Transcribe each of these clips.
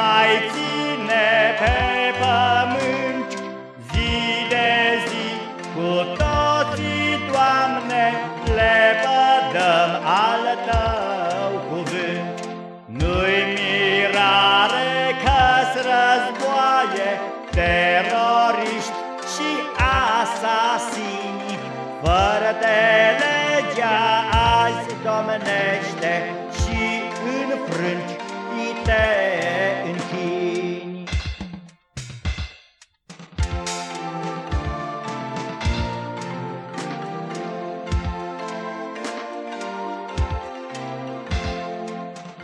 mai ține pe pământ. Zi de zi cu toții, Doamne, le pădăm al Tău cuvânt. Nu-i mirare că-s războaie, teroriști și asasini, fără de legea azi domnește și înfrângi te închini.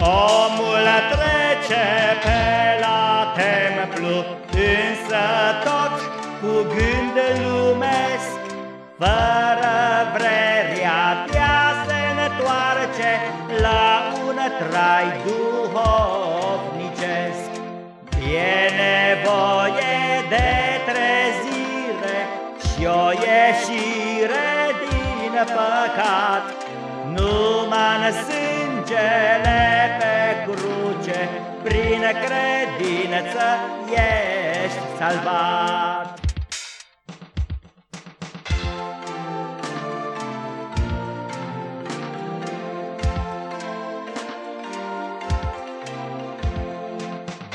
Omul trece pe la templu, însă tot cu gând lumesc, fără vrerea de a se întoarce la un trai duhovnicesc. Păcat, numai în sângele pe cruce, prin credință ești salvat.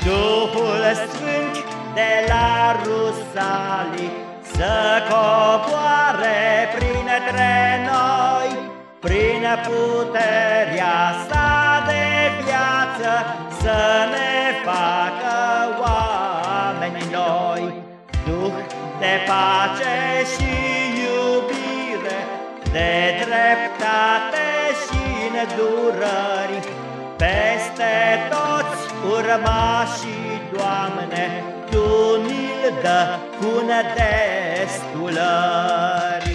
Duhul Sfânt de la Rusalii Să coboare printre noi Prin puterea sa de viață Să ne facă oameni noi Duh de pace și iubire De dreptate și nedurări Peste toți urmașii, Doamne, Tu ni-l dă cu nedestulări.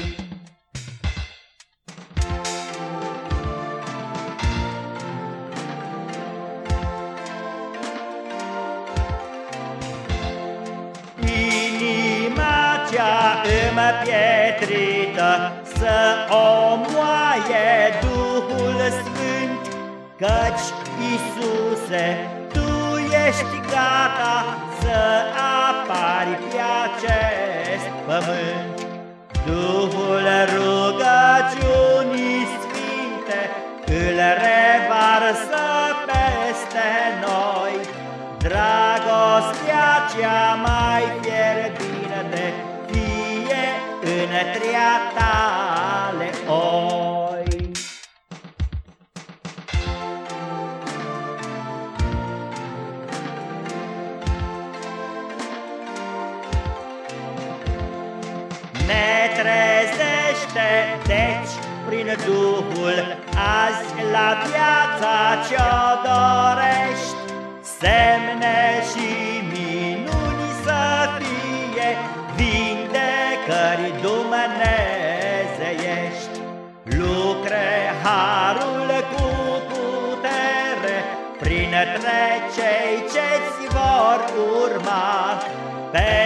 Cea împietrită Să o moaie Duhul Sfânt, Căci, Iisuse, ești gata să apari pe acest pământ. Duhul rugăciunii sfinte îl revarsă peste noi. Dragostea cea mai fierbinte în tria tale oi. trezește, deci, prin Duhul, azi la viața ce-o dorești, harul cu putere, printre cei ce-ți vor urma, pe